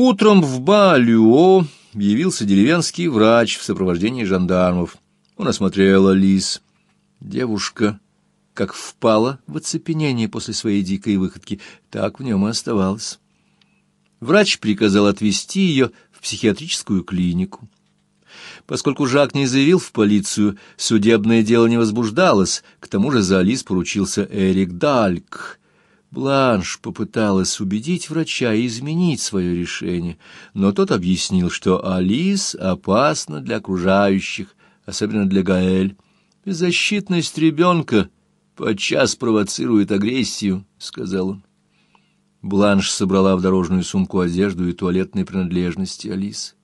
Утром в Балюо явился деревенский врач в сопровождении жандармов. Он осмотрел Алис. Девушка, как впала в оцепенение после своей дикой выходки, так в нем и оставалась. Врач приказал отвезти ее в психиатрическую клинику. Поскольку Жак не заявил в полицию, судебное дело не возбуждалось, к тому же за Алис поручился Эрик Дальк. Бланш попыталась убедить врача изменить свое решение, но тот объяснил, что Алис опасна для окружающих, особенно для Гаэль. «Беззащитность ребенка подчас провоцирует агрессию», — сказал он. Бланш собрала в дорожную сумку одежду и туалетные принадлежности Алис.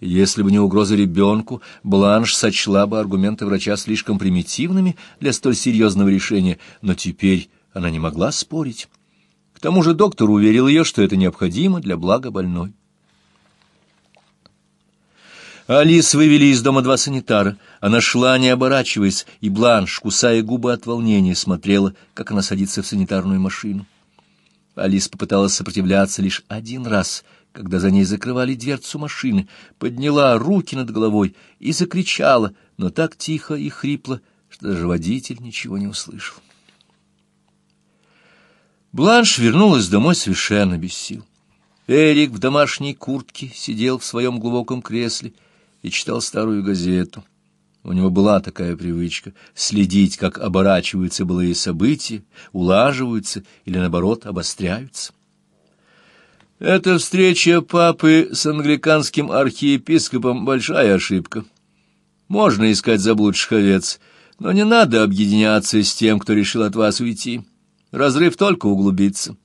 Если бы не угроза ребенку, Бланш сочла бы аргументы врача слишком примитивными для столь серьезного решения, но теперь она не могла спорить. К тому же доктор уверил ее, что это необходимо для блага больной. Алис вывели из дома два санитара. Она шла, не оборачиваясь, и Бланш, кусая губы от волнения, смотрела, как она садится в санитарную машину. Алис попыталась сопротивляться лишь один раз, когда за ней закрывали дверцу машины, подняла руки над головой и закричала, но так тихо и хрипло, что даже водитель ничего не услышал. Бланш вернулась домой совершенно без сил. Эрик в домашней куртке сидел в своем глубоком кресле и читал старую газету. У него была такая привычка — следить, как оборачиваются былые события, улаживаются или, наоборот, обостряются. Эта встреча папы с англиканским архиепископом — большая ошибка. Можно искать заблудших овец, но не надо объединяться с тем, кто решил от вас уйти. Разрыв только углубится.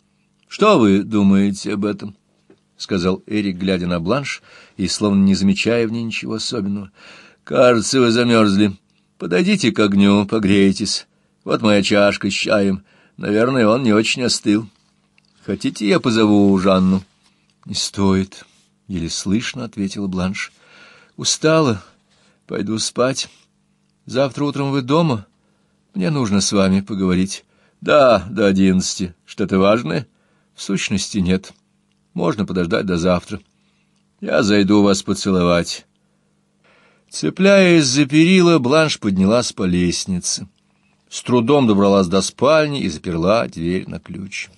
Что вы думаете об этом? — сказал Эрик, глядя на бланш и словно не замечая в ней ничего особенного. — Кажется, вы замерзли. Подойдите к огню, погрейтесь. Вот моя чашка с чаем. Наверное, он не очень остыл. Хотите, я позову Жанну? — Не стоит, — еле слышно ответила бланш. — Устала. Пойду спать. Завтра утром вы дома? Мне нужно с вами поговорить. Да, до одиннадцати. Что-то важное? В сущности, нет. Можно подождать до завтра. Я зайду вас поцеловать. Цепляясь за перила, Бланш поднялась по лестнице. С трудом добралась до спальни и заперла дверь на ключ.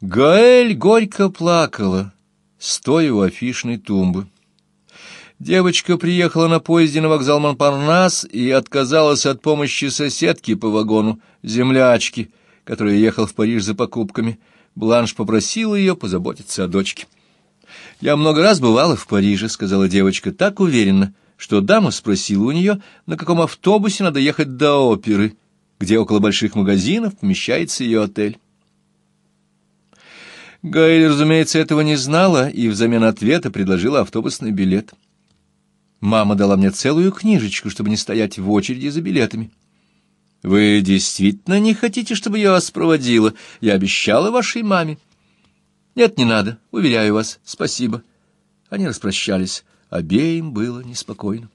Гаэль горько плакала, стоя у афишной тумбы. Девочка приехала на поезде на вокзал Монпарнас и отказалась от помощи соседки по вагону, землячки, которая ехала в Париж за покупками. Бланш попросила ее позаботиться о дочке. «Я много раз бывала в Париже», — сказала девочка, так уверенно, что дама спросила у нее, на каком автобусе надо ехать до оперы, где около больших магазинов помещается ее отель. Гаэль, разумеется, этого не знала и взамен ответа предложила автобусный билет. Мама дала мне целую книжечку, чтобы не стоять в очереди за билетами. Вы действительно не хотите, чтобы я вас проводила? Я обещала вашей маме. Нет, не надо, уверяю вас, спасибо. Они распрощались. Обеим было неспокойно.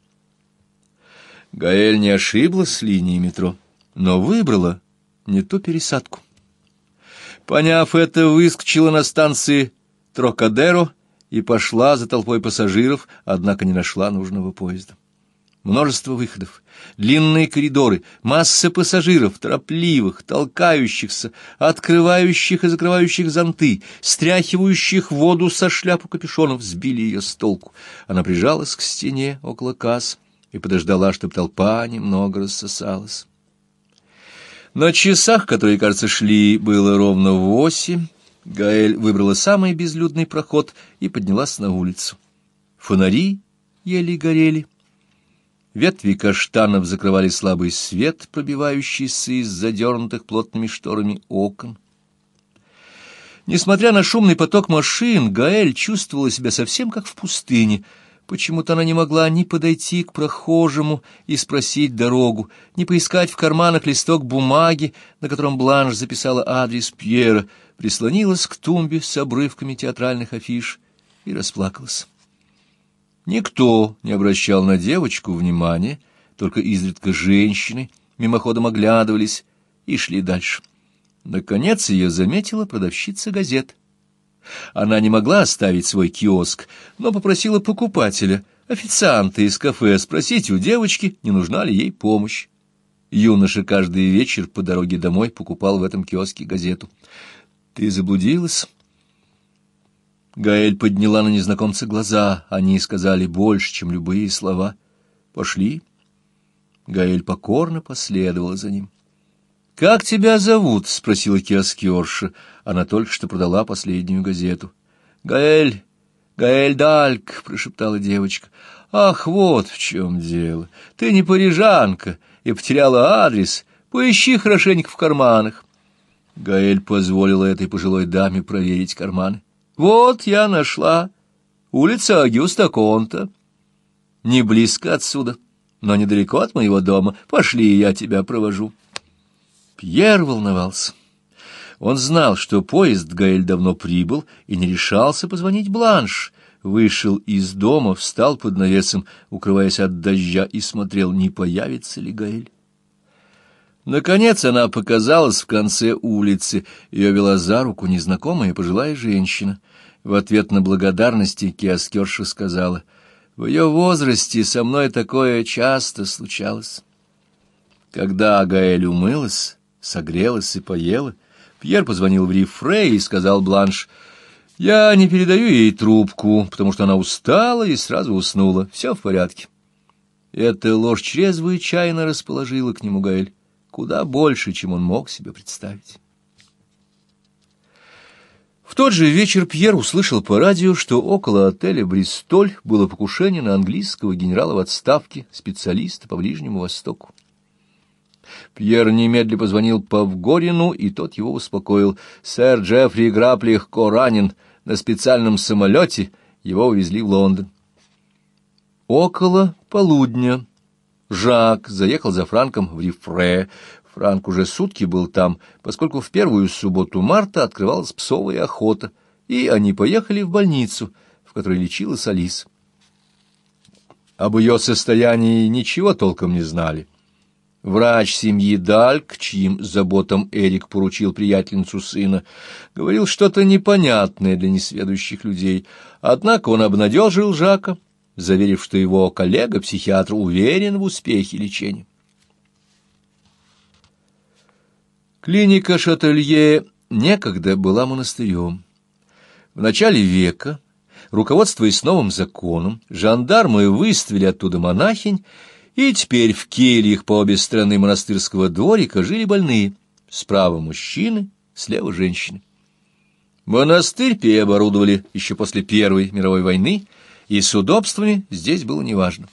Гаэль не ошиблась с линией метро, но выбрала не ту пересадку. Поняв это, выскочила на станции Трокадеро и пошла за толпой пассажиров, однако не нашла нужного поезда. Множество выходов, длинные коридоры, масса пассажиров, торопливых, толкающихся, открывающих и закрывающих зонты, стряхивающих воду со шляпу капюшонов, сбили ее с толку. Она прижалась к стене около касс и подождала, чтобы толпа немного рассосалась. На часах, которые, кажется, шли, было ровно восемь, Гаэль выбрала самый безлюдный проход и поднялась на улицу. Фонари еле горели. Ветви каштанов закрывали слабый свет, пробивающийся из задернутых плотными шторами окон. Несмотря на шумный поток машин, Гаэль чувствовала себя совсем как в пустыне. Почему-то она не могла ни подойти к прохожему и спросить дорогу, ни поискать в карманах листок бумаги, на котором Бланш записала адрес Пьера — прислонилась к тумбе с обрывками театральных афиш и расплакалась. Никто не обращал на девочку внимания, только изредка женщины мимоходом оглядывались и шли дальше. Наконец ее заметила продавщица газет Она не могла оставить свой киоск, но попросила покупателя, официанта из кафе, спросить у девочки, не нужна ли ей помощь. Юноша каждый вечер по дороге домой покупал в этом киоске газету. «Ты заблудилась?» Гаэль подняла на незнакомца глаза. Они сказали больше, чем любые слова. «Пошли». Гаэль покорно последовала за ним. «Как тебя зовут?» — спросила киоскерша. Она только что продала последнюю газету. «Гаэль, Гаэль Дальк», — прошептала девочка. «Ах, вот в чем дело. Ты не парижанка и потеряла адрес. Поищи хорошенько в карманах». Гаэль позволила этой пожилой даме проверить карманы. «Вот я нашла. Улица Агюста Конта. Не близко отсюда, но недалеко от моего дома. Пошли, я тебя провожу». Пьер волновался. Он знал, что поезд Гаэль давно прибыл и не решался позвонить Бланш. Вышел из дома, встал под навесом, укрываясь от дождя, и смотрел, не появится ли Гаэль. Наконец она показалась в конце улицы. Ее вела за руку незнакомая пожилая женщина. В ответ на благодарности киоскерша сказала, «В ее возрасте со мной такое часто случалось». Когда Гаэль умылась, согрелась и поела. Пьер позвонил в Рифре и сказал Бланш, «Я не передаю ей трубку, потому что она устала и сразу уснула. Все в порядке». Эта ложь чрезвычайно расположила к нему Гаэль, куда больше, чем он мог себе представить. В тот же вечер Пьер услышал по радио, что около отеля «Бристоль» было покушение на английского генерала в отставке, специалиста по Ближнему Востоку. Пьер немедленно позвонил Павгорину, и тот его успокоил. Сэр Джеффри Граб легко ранен. На специальном самолете его увезли в Лондон. Около полудня Жак заехал за Франком в Рифре. Франк уже сутки был там, поскольку в первую субботу марта открывалась псовая охота, и они поехали в больницу, в которой лечилась Алис. Об ее состоянии ничего толком не знали. Врач семьи Дальк, чьим заботам Эрик поручил приятельницу сына, говорил что-то непонятное для несведущих людей, однако он обнадежил Жака, заверив, что его коллега-психиатр уверен в успехе лечения. Клиника Шателье некогда была монастырем. В начале века, руководствуясь новым законом, жандармы выставили оттуда монахинь, и теперь в кельях по обе стороны монастырского дворика жили больные. Справа мужчины, слева женщины. Монастырь переоборудовали еще после Первой мировой войны, и с удобствами здесь было неважно.